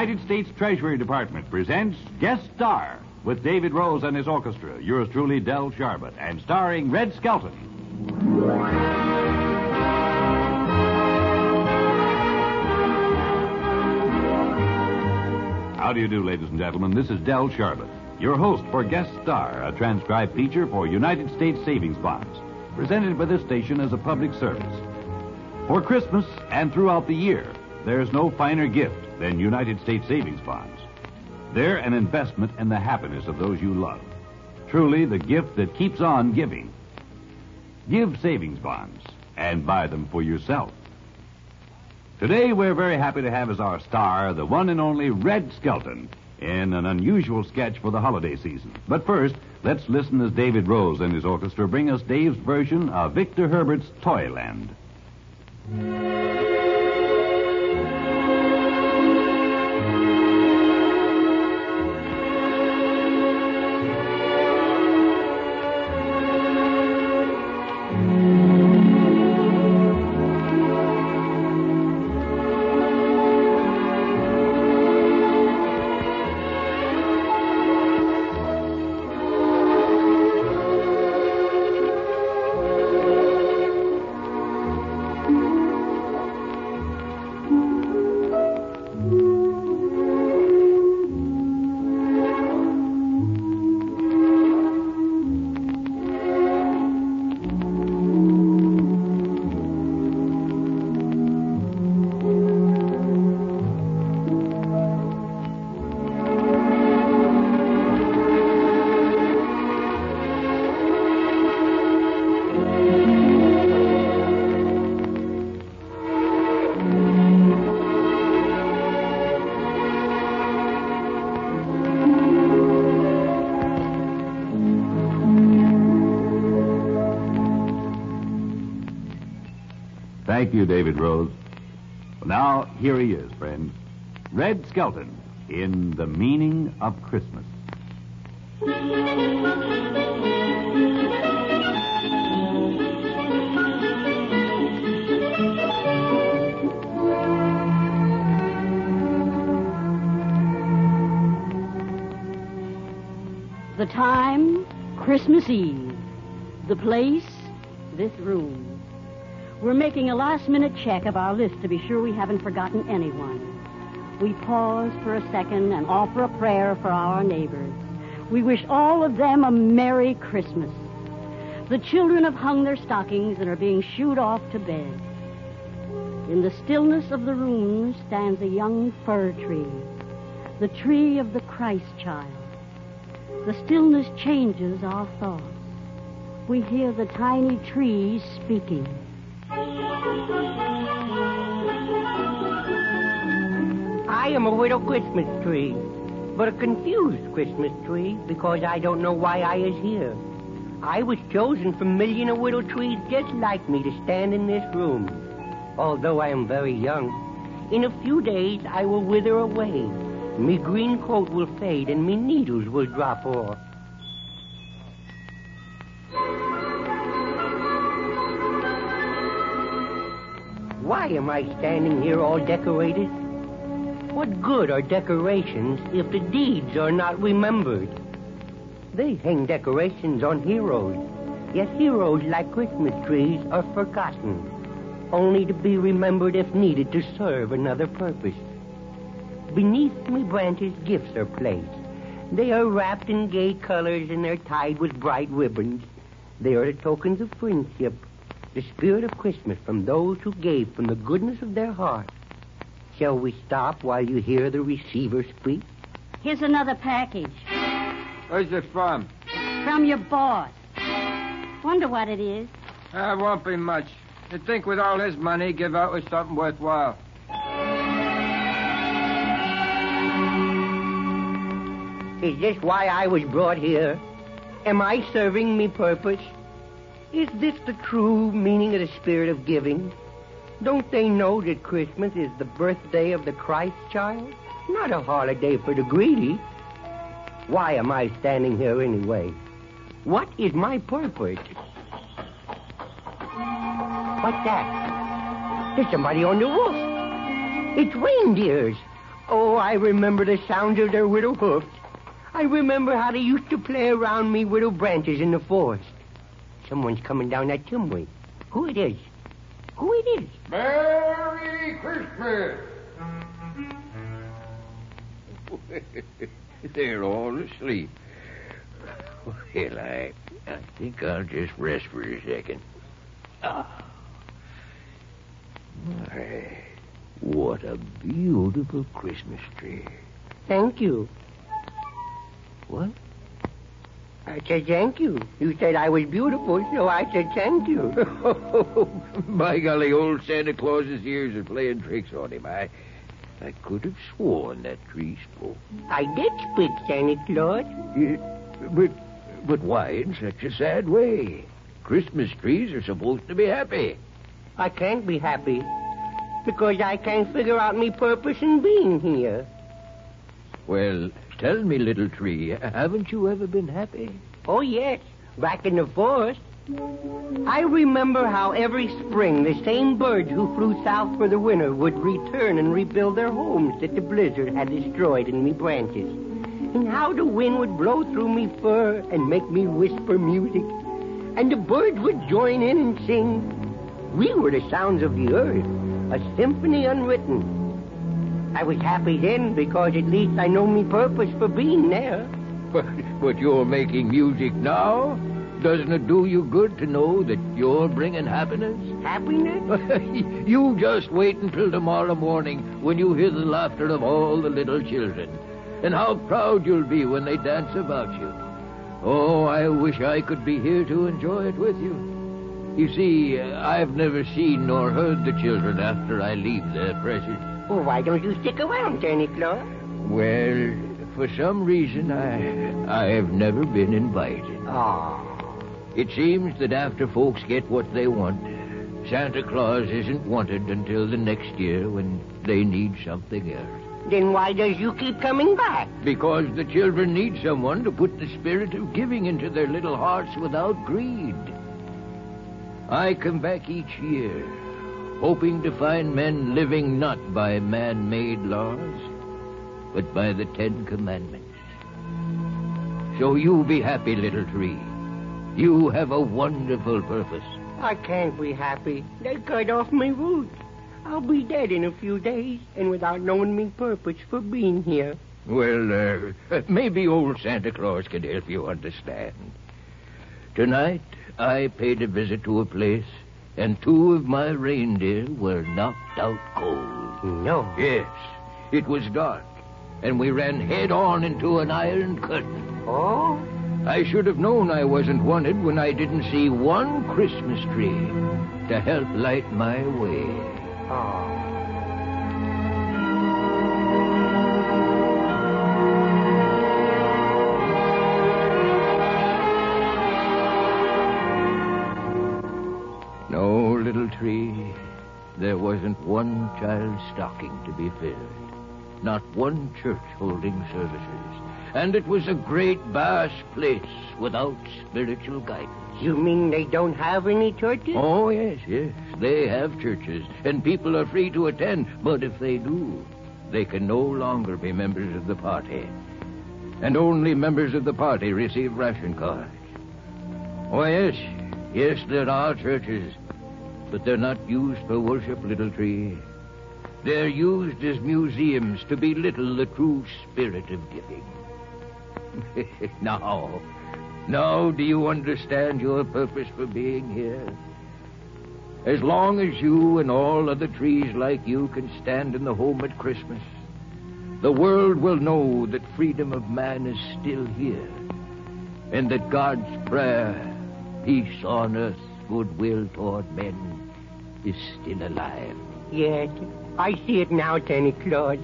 United States Treasury Department presents Guest Star with David Rose and his orchestra. Yours truly, Del Sharbutt, and starring Red Skelton. How do you do, ladies and gentlemen? This is Del Sharbutt, your host for Guest Star, a transcribed feature for United States Savings Bonds, presented by this station as a public service. For Christmas and throughout the year, there's no finer gift than United States Savings Bonds. They're an investment in the happiness of those you love. Truly the gift that keeps on giving. Give savings bonds and buy them for yourself. Today, we're very happy to have as our star the one and only Red Skelton in an unusual sketch for the holiday season. But first, let's listen as David Rose and his orchestra bring us Dave's version of Victor Herbert's Toyland. Thank you, David Rose. Well, now, here he is, friends. Red Skelton in The Meaning of Christmas. The time, Christmas Eve. The place, this room. We're making a last minute check of our list to be sure we haven't forgotten anyone. We pause for a second and offer a prayer for our neighbors. We wish all of them a Merry Christmas. The children have hung their stockings and are being shooed off to bed. In the stillness of the room stands a young fir tree, the tree of the Christ child. The stillness changes our thoughts. We hear the tiny trees speaking. I am a widow Christmas tree, but a confused Christmas tree because I don't know why I is here. I was chosen from million of widow trees just like me to stand in this room. Although I am very young, in a few days I will wither away. Me green coat will fade and me needles will drop off. Am I standing here all decorated? What good are decorations if the deeds are not remembered? They hang decorations on heroes, yet heroes like Christmas trees are forgotten, only to be remembered if needed to serve another purpose. Beneath me branches gifts are placed. They are wrapped in gay colors and they're tied with bright ribbons. They are the tokens of friendship, the spirit of Christmas from those who gave from the goodness of their heart. Shall we stop while you hear the receiver speak? Here's another package Where's it from? from your boss. Wonder what it is. Ah, it won't be much. You'd think with all his money, give out with something worthwhile. Is this why I was brought here? Am I serving me purpose? Is this the true meaning of the spirit of giving? Don't they know that Christmas is the birthday of the Christ child? Not a holiday for the greedy. Why am I standing here anyway? What is my purpose? What's that? There's somebody on the roof. It's reindeers. Oh, I remember the sound of their little hoofs. I remember how they used to play around me little branches in the forest. Someone's coming down that chimney. Who it is? Who it is? Merry Christmas! They're all asleep. Well, I, I think I'll just rest for a second. Ah. My, what a beautiful Christmas tree. Thank you. What? I said thank you. You said I was beautiful, so I said thank you. By golly, old Santa Claus's ears are playing tricks on him. I, I could have sworn that tree spoke. I did speak, Santa Claus. Yeah, but, but why in such a sad way? Christmas trees are supposed to be happy. I can't be happy because I can't figure out me purpose in being here. Well, tell me, little tree, haven't you ever been happy? Oh, yes, back in the forest. I remember how every spring the same birds who flew south for the winter would return and rebuild their homes that the blizzard had destroyed in me branches. And how the wind would blow through me fur and make me whisper music. And the birds would join in and sing. We were the sounds of the earth, a symphony unwritten. I was happy then because at least I know me purpose for being there. But, but you're making music now? Doesn't it do you good to know that you're bringing happiness? Happiness? you just wait until tomorrow morning when you hear the laughter of all the little children. And how proud you'll be when they dance about you. Oh, I wish I could be here to enjoy it with you. You see, I've never seen nor heard the children after I leave their presence. Well, why don't you stick around, Santa Claus? Well, for some reason, I I've never been invited. Oh. It seems that after folks get what they want, Santa Claus isn't wanted until the next year when they need something else. Then why does you keep coming back? Because the children need someone to put the spirit of giving into their little hearts without greed. I come back each year, hoping to find men living not by man-made laws, but by the Ten Commandments. So you be happy, little tree. You have a wonderful purpose. I can't be happy. They cut off my roots. I'll be dead in a few days, and without knowing me purpose for being here. Well, uh, maybe old Santa Claus can help you understand. Tonight, I paid a visit to a place, and two of my reindeer were knocked out cold. No. Yes, it was dark, and we ran head on into an iron curtain. Oh? I should have known I wasn't wanted when I didn't see one Christmas tree to help light my way. Oh. There wasn't one child's stocking to be filled. Not one church holding services. And it was a great vast place without spiritual guidance. You mean they don't have any churches? Oh, yes, yes. They have churches, and people are free to attend. But if they do, they can no longer be members of the party. And only members of the party receive ration cards. Oh, yes, yes, there are churches, but they're not used for worship, little tree. They're used as museums to belittle the true spirit of giving. now, now, do you understand your purpose for being here? As long as you and all other trees like you can stand in the home at Christmas, the world will know that freedom of man is still here, and that God's prayer, peace on earth, goodwill toward men, is still alive. Yes, I see it now, Santa Claus.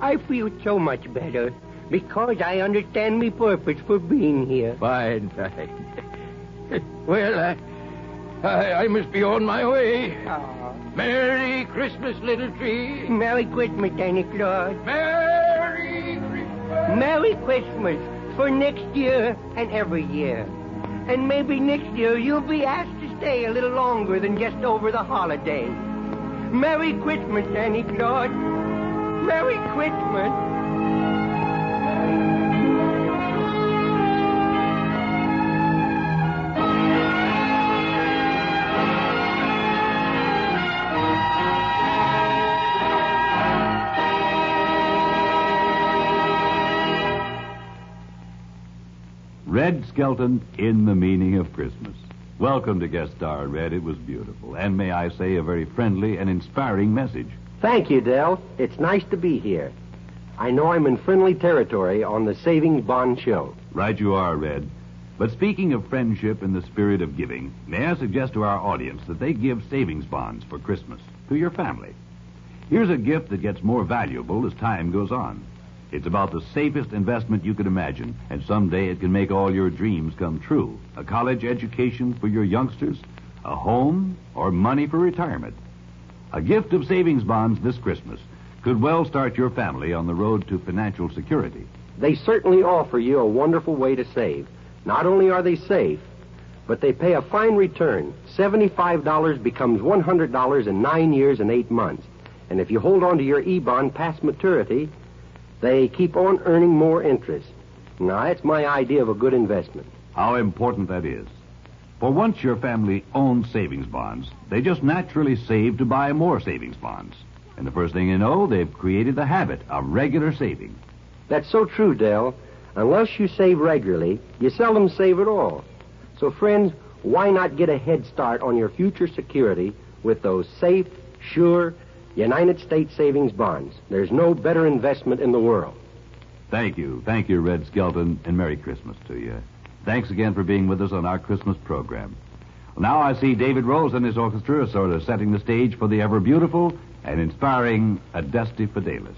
I feel so much better because I understand my purpose for being here. Fine, fine. well, I, I, I must be on my way. Oh. Merry Christmas, little tree. Merry Christmas, Santa Claus. Merry Christmas. Merry Christmas for next year and every year. And maybe next year you'll be asked to stay a little longer than just over the holidays. Merry Christmas, Santa Claus. Merry Christmas. Red Skelton in the meaning of Christmas. Welcome to Guest Star, Red. It was beautiful. And may I say, a very friendly and inspiring message. Thank you, Del. It's nice to be here. I know I'm in friendly territory on the Savings Bond Show. Right you are, Red. But speaking of friendship and the spirit of giving, may I suggest to our audience that they give savings bonds for Christmas to your family. Here's a gift that gets more valuable as time goes on. It's about the safest investment you could imagine, and someday it can make all your dreams come true. A college education for your youngsters, a home, or money for retirement. A gift of savings bonds this Christmas could well start your family on the road to financial security. They certainly offer you a wonderful way to save. Not only are they safe, but they pay a fine return. $75 becomes $100 in nine years and eight months. And if you hold on to your E-bond past maturity, they keep on earning more interest. Now, that's my idea of a good investment. How important that is. For once your family owns savings bonds, they just naturally save to buy more savings bonds. And the first thing you know, they've created the habit of regular saving. That's so true, Del. Unless you save regularly, you seldom save at all. So, friends, why not get a head start on your future security with those safe, sure United States savings bonds? There's no better investment in the world. Thank you. Thank you, Red Skelton, and Merry Christmas to you. Thanks again for being with us on our Christmas program. Now I see David Rose and his orchestra sort of setting the stage for the ever beautiful and inspiring Adeste Fidelis.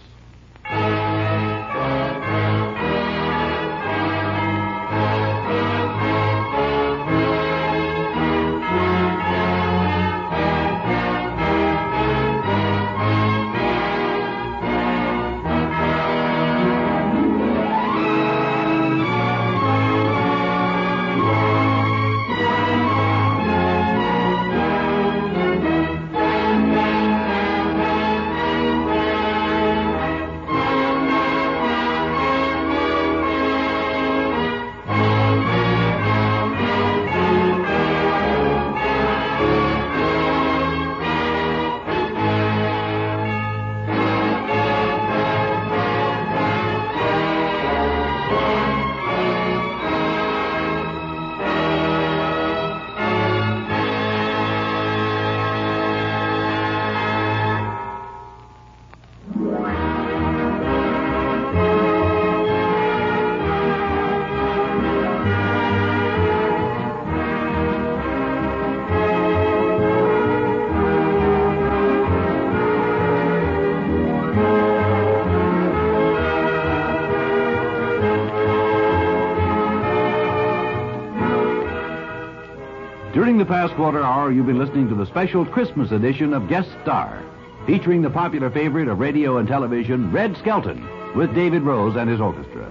The past quarter hour, you've been listening to the special Christmas edition of Guest Star, featuring the popular favorite of radio and television, Red Skelton, with David Rose and his orchestra.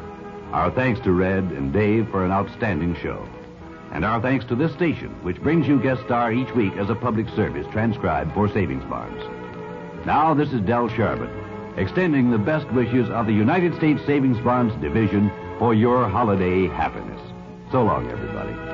Our thanks to Red and Dave for an outstanding show. And our thanks to this station, which brings you Guest Star each week as a public service transcribed for savings bonds. Now, this is Del Sharbutt, extending the best wishes of the United States Savings Bonds Division for your holiday happiness. So long, everybody.